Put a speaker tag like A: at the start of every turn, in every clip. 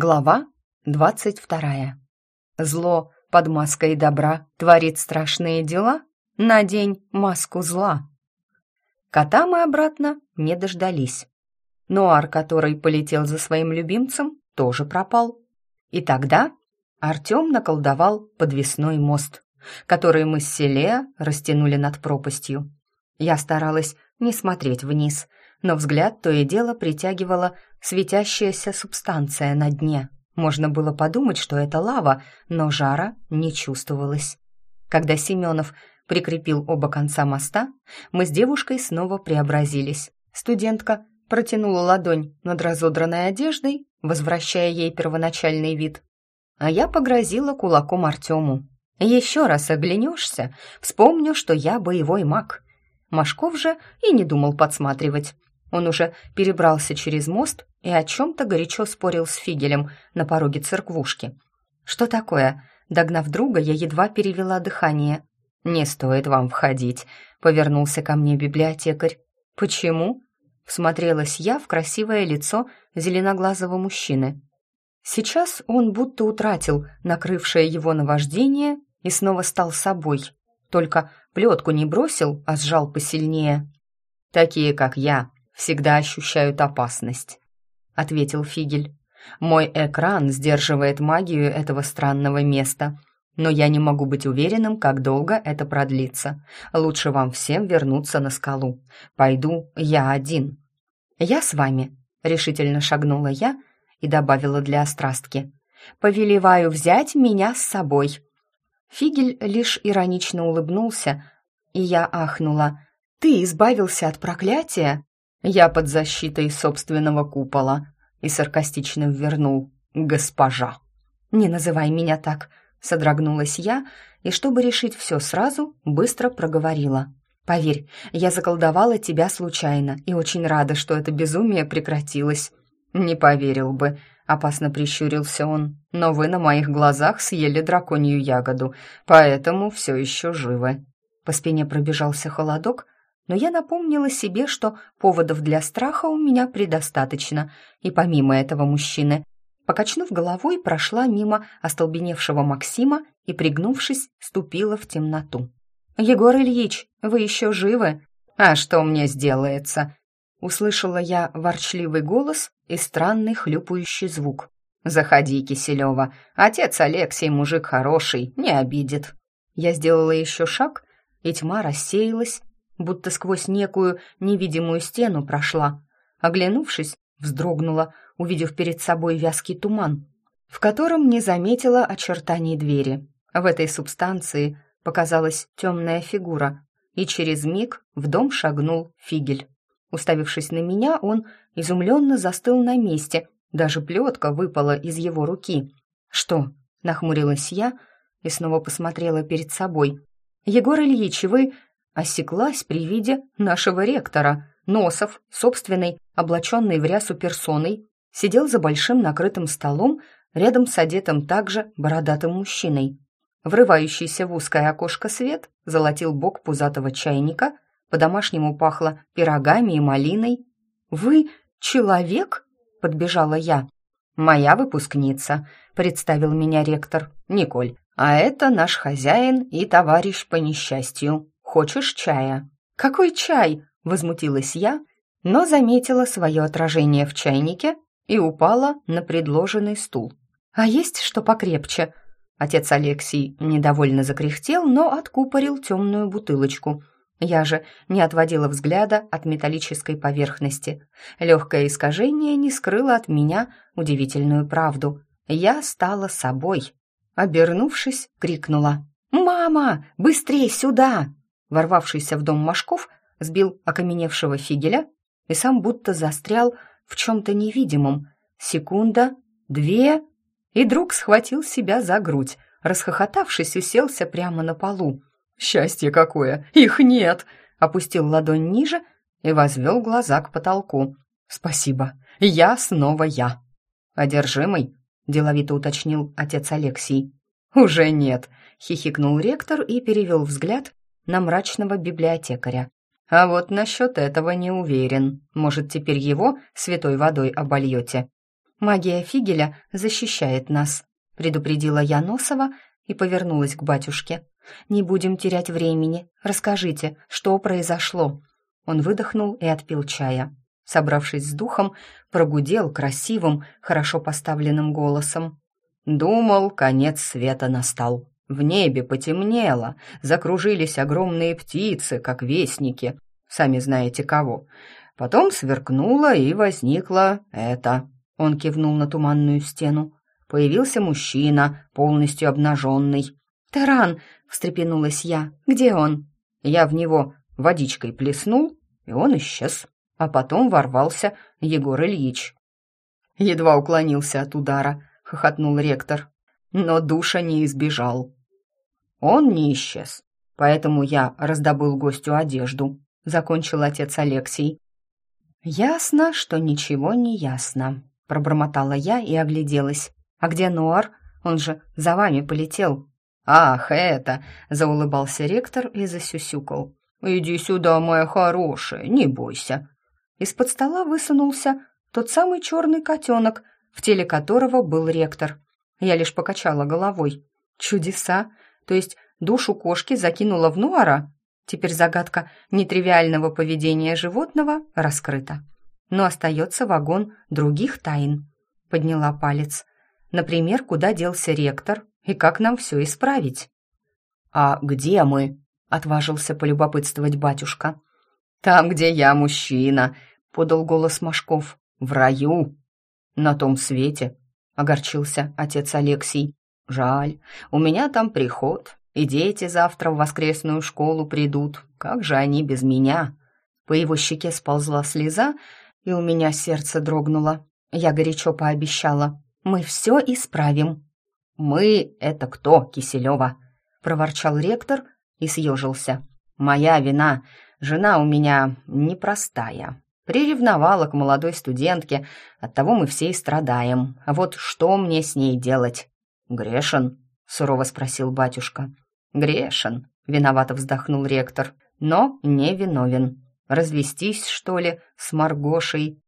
A: Глава двадцать вторая. Зло под маской добра творит страшные дела, надень маску зла. Кота мы обратно не дождались. Нуар, который полетел за своим любимцем, тоже пропал. И тогда Артем наколдовал подвесной мост, который мы с Селея растянули над пропастью. Я старалась не смотреть вниз, но взгляд то и дело притягивала светящаяся субстанция на дне. Можно было подумать, что это лава, но жара не чувствовалось. Когда Семенов прикрепил оба конца моста, мы с девушкой снова преобразились. Студентка протянула ладонь над разодранной одеждой, возвращая ей первоначальный вид. А я погрозила кулаком Артему. «Еще раз оглянешься, вспомню, что я боевой маг». Машков же и не думал подсматривать. Он уже перебрался через мост и о чем-то горячо спорил с Фигелем на пороге церквушки. «Что такое?» Догнав друга, я едва перевела дыхание. «Не стоит вам входить», — повернулся ко мне библиотекарь. «Почему?» — всмотрелась я в красивое лицо зеленоглазого мужчины. Сейчас он будто утратил накрывшее его наваждение и снова стал собой. Только плетку не бросил, а сжал посильнее. «Такие, как я, всегда ощущают опасность», — ответил Фигель. «Мой экран сдерживает магию этого странного места, но я не могу быть уверенным, как долго это продлится. Лучше вам всем вернуться на скалу. Пойду я один». «Я с вами», — решительно шагнула я и добавила для острастки. «Повелеваю взять меня с собой». Фигель лишь иронично улыбнулся, и я ахнула. «Ты избавился от проклятия?» Я под защитой собственного купола и саркастично ввернул «Госпожа». «Не называй меня так», — содрогнулась я, и, чтобы решить все сразу, быстро проговорила. «Поверь, я заколдовала тебя случайно и очень рада, что это безумие прекратилось». «Не поверил бы», — опасно прищурился он, «но вы на моих глазах съели драконью ягоду, поэтому все еще живы». По спине пробежался холодок, но я напомнила себе, что поводов для страха у меня предостаточно, и помимо этого мужчины, покачнув головой, прошла мимо остолбеневшего Максима и, пригнувшись, ступила в темноту. «Егор Ильич, вы еще живы? А что мне сделается?» Услышала я ворчливый голос и странный хлюпающий звук. «Заходи, Киселева. Отец Алексей мужик хороший, не обидит». Я сделала еще шаг, и тьма рассеялась, будто сквозь некую невидимую стену прошла. Оглянувшись, вздрогнула, увидев перед собой вязкий туман, в котором не заметила очертаний двери. В этой субстанции показалась темная фигура, и через миг в дом шагнул фигель. Уставившись на меня, он изумленно застыл на месте, даже плетка выпала из его руки. «Что?» — нахмурилась я и снова посмотрела перед собой. «Егор Ильич, вы осеклась при виде нашего ректора. Носов, собственной, облаченной в рясу персоной, сидел за большим накрытым столом рядом с одетым также бородатым мужчиной. Врывающийся в узкое окошко свет золотил бок пузатого чайника, по-домашнему пахло пирогами и малиной. «Вы человек?» — подбежала я. «Моя выпускница», — представил меня ректор, Николь. «А это наш хозяин и товарищ по несчастью, Хочешь чая?» «Какой чай?» — возмутилась я, но заметила свое отражение в чайнике и упала на предложенный стул. «А есть что покрепче?» Отец Алексей недовольно закряхтел, но откупорил темную бутылочку. Я же не отводила взгляда от металлической поверхности. Легкое искажение не скрыло от меня удивительную правду. Я стала собой. Обернувшись, крикнула «Мама, быстрей сюда!» Ворвавшийся в дом Машков, сбил окаменевшего фигеля и сам будто застрял в чем-то невидимом. Секунда, две, и друг схватил себя за грудь, расхохотавшись, уселся прямо на полу. «Счастье какое! Их нет!» Опустил ладонь ниже и возвел глаза к потолку. «Спасибо, я снова я!» «Одержимый?» — деловито уточнил отец Алексей. «Уже нет», — хихикнул ректор и перевел взгляд на мрачного библиотекаря. А вот насчет этого не уверен. Может, теперь его святой водой обольете? Магия Фигеля защищает нас», — предупредила я Носова и повернулась к батюшке. «Не будем терять времени. Расскажите, что произошло?» Он выдохнул и отпил чая. Собравшись с духом, прогудел красивым, хорошо поставленным голосом. «Думал, конец света настал. В небе потемнело, закружились огромные птицы, как вестники, сами знаете кого. Потом сверкнуло и возникло это». Он кивнул на туманную стену. Появился мужчина, полностью обнаженный. «Таран!» — встрепенулась я. «Где он?» Я в него водичкой плеснул, и он исчез. А потом ворвался Егор Ильич. Едва уклонился от удара, хохотнул ректор. Но душа не избежал. Он не исчез, поэтому я раздобыл гостю одежду, закончил отец Алексей. Ясно, что ничего не ясно, пробормотала я и огляделась. А где Нуар? Он же за вами полетел. Ах, это, заулыбался ректор и засюсюкал. Иди сюда, моя хорошая, не бойся. Из-под стола высунулся тот самый черный котенок, в теле которого был ректор. Я лишь покачала головой. Чудеса! То есть душу кошки закинула в Нуара? Теперь загадка нетривиального поведения животного раскрыта. Но остается вагон других тайн. Подняла палец. Например, куда делся ректор и как нам все исправить? «А где мы?» — отважился полюбопытствовать батюшка. «Там, где я мужчина», — подал голос Машков. «В раю». «На том свете», — огорчился отец Алексей. «Жаль, у меня там приход, и дети завтра в воскресную школу придут. Как же они без меня?» По его щеке сползла слеза, и у меня сердце дрогнуло. Я горячо пообещала. «Мы все исправим». «Мы — это кто, Киселева?» — проворчал ректор и съежился. «Моя вина. Жена у меня непростая. Приревновала к молодой студентке, оттого мы все и страдаем. А вот что мне с ней делать?» «Грешен?» — сурово спросил батюшка. «Грешен», — виновато вздохнул ректор, «но не виновен. Развестись, что ли, с Маргошей?»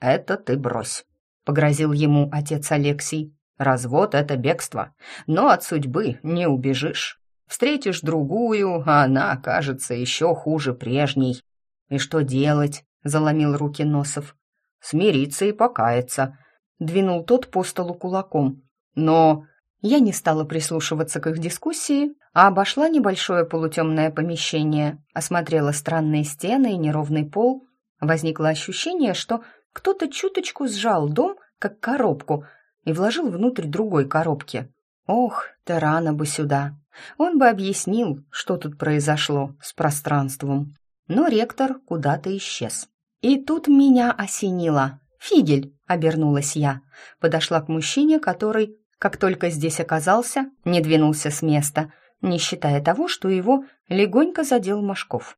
A: «Это ты брось», — погрозил ему отец Алексий. «Развод — это бегство, но от судьбы не убежишь. Встретишь другую, а она окажется еще хуже прежней. И что делать?» — заломил руки Носов. «Смириться и покаяться», — двинул тот по столу кулаком. «Но я не стала прислушиваться к их дискуссии, а обошла небольшое полутемное помещение, осмотрела странные стены и неровный пол. Возникло ощущение, что кто-то чуточку сжал дом, как коробку, и вложил внутрь другой коробки. Ох, Тарана бы сюда. Он бы объяснил, что тут произошло с пространством. Но ректор куда-то исчез. И тут меня осенило. «Фигель!» — обернулась я. Подошла к мужчине, который как только здесь оказался, не двинулся с места, не считая того, что его легонько задел Машков.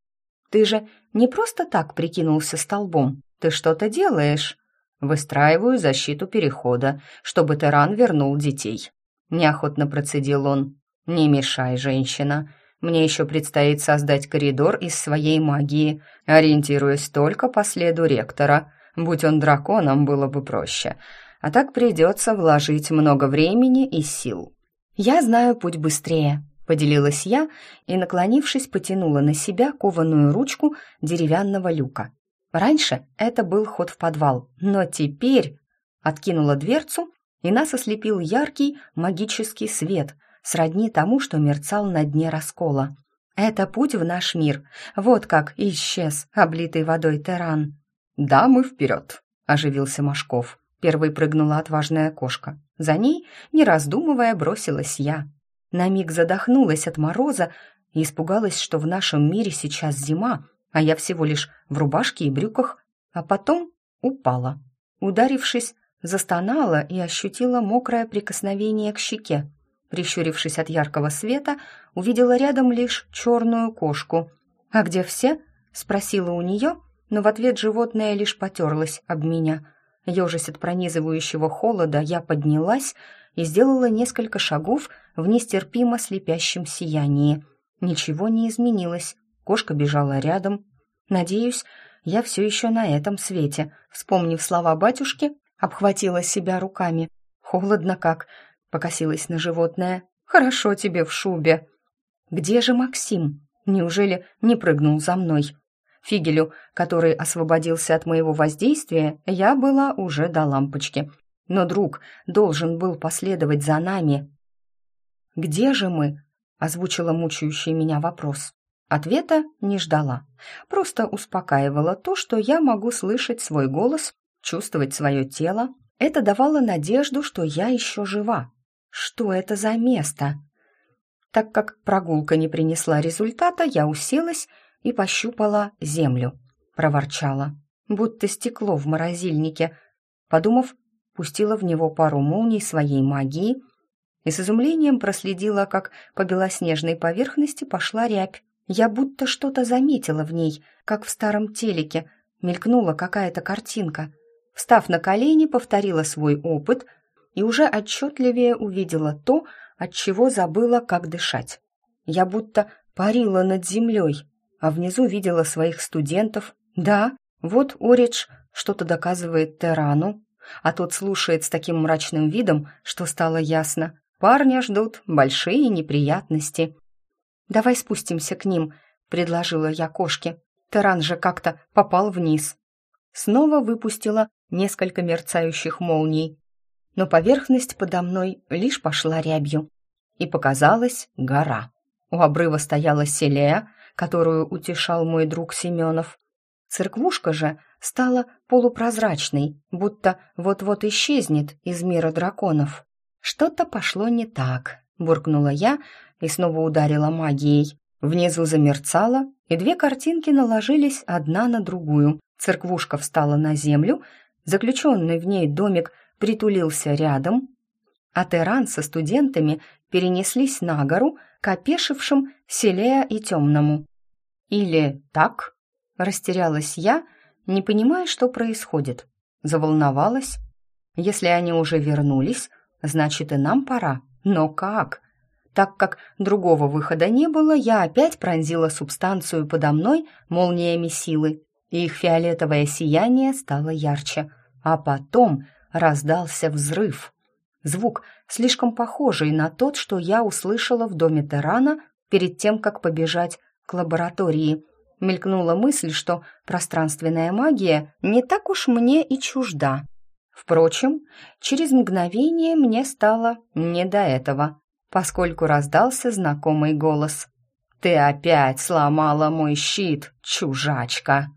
A: «Ты же не просто так прикинулся столбом, ты что-то делаешь». «Выстраиваю защиту перехода, чтобы Теран вернул детей», — неохотно процедил он. «Не мешай, женщина. Мне еще предстоит создать коридор из своей магии, ориентируясь только по следу ректора. Будь он драконом, было бы проще а так придется вложить много времени и сил. «Я знаю путь быстрее», — поделилась я и, наклонившись, потянула на себя кованую ручку деревянного люка. Раньше это был ход в подвал, но теперь откинула дверцу, и нас ослепил яркий магический свет, сродни тому, что мерцал на дне раскола. Это путь в наш мир. Вот как исчез облитый водой Теран. «Да, мы вперед», — оживился Машков. Первой прыгнула отважная кошка. За ней, не раздумывая, бросилась я. На миг задохнулась от мороза и испугалась, что в нашем мире сейчас зима, а я всего лишь в рубашке и брюках, а потом упала. Ударившись, застонала и ощутила мокрое прикосновение к щеке. Прищурившись от яркого света, увидела рядом лишь черную кошку. «А где все?» — спросила у нее, но в ответ животное лишь потерлось об меня — Ёжась от пронизывающего холода, я поднялась и сделала несколько шагов в нестерпимо слепящем сиянии. Ничего не изменилось. Кошка бежала рядом. Надеюсь, я все еще на этом свете. Вспомнив слова батюшки, Обхватила себя руками. «Холодно как!» — покосилась на животное. «Хорошо тебе в шубе!» «Где же Максим? Неужели не прыгнул за мной?» Фигелю, который освободился от моего воздействия, я была уже до лампочки. Но друг должен был последовать за нами. «Где же мы?» — озвучила мучающий меня вопрос. Ответа не ждала. Просто успокаивала то, что я могу слышать свой голос, чувствовать свое тело. Это давало надежду, что я еще жива. Что это за место? Так как прогулка не принесла результата, я уселась и пощупала землю. Проворчала, будто стекло в морозильнике. Подумав, пустила в него пару молний своей магии и с изумлением проследила, как по белоснежной поверхности пошла рябь. Я будто что-то заметила в ней, как в старом телеке, мелькнула какая-то картинка. Встав на колени, повторила свой опыт и уже отчетливее увидела то, от чего забыла, как дышать. Я будто парила над землей, а внизу видела своих студентов. Да, вот Оридж что-то доказывает Терану, а тот слушает с таким мрачным видом, что стало ясно. Парня ждут большие неприятности. «Давай спустимся к ним», — предложила я кошке. Теран же как-то попал вниз. Снова выпустила несколько мерцающих молний, но поверхность подо мной лишь пошла рябью, и показалась гора. У обрыва стояла селея, которую утешал мой друг Семенов. Церквушка же стала полупрозрачной, будто вот-вот исчезнет из мира драконов. «Что-то пошло не так», — буркнула я и снова ударила магией. Внизу замерцало, и две картинки наложились одна на другую. Церквушка встала на землю, заключенный в ней домик притулился рядом, а Теран со студентами перенеслись на гору, к опешившим Селея и Темному. «Или так?» — растерялась я, не понимая, что происходит. Заволновалась. «Если они уже вернулись, значит, и нам пора. Но как?» Так как другого выхода не было, я опять пронзила субстанцию подо мной молниями силы, и их фиолетовое сияние стало ярче. А потом раздался взрыв. Звук, слишком похожий на тот, что я услышала в доме Терана перед тем, как побежать к лаборатории. Мелькнула мысль, что пространственная магия не так уж мне и чужда. Впрочем, через мгновение мне стало не до этого, поскольку раздался знакомый голос. «Ты опять сломала мой щит, чужачка!»